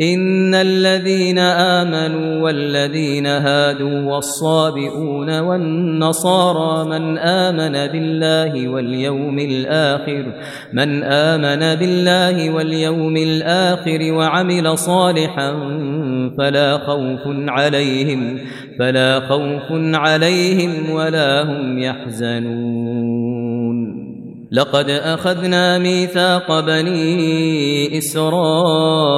إن الذين آمنوا والذين هادوا والصابئون والنصارى من آمن بالله واليوم الآخر من آمن بالله واليوم الآخر وعمل صالحا فلا خوف عليهم فلا خوف عليهم ولا هم يحزنون لقد أخذنا ميثاق بني إسرائيل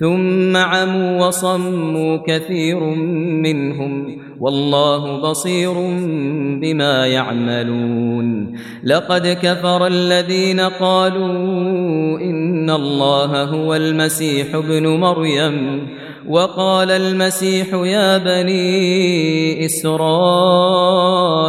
ثم عموا وصموا كثير منهم والله بصير بما يعملون لقد كفر الذين قالوا إن الله هو المسيح ابن مريم وقال المسيح يا بني إسرائيل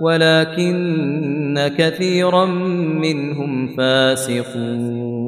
ولكن كثيرا منهم فاسقون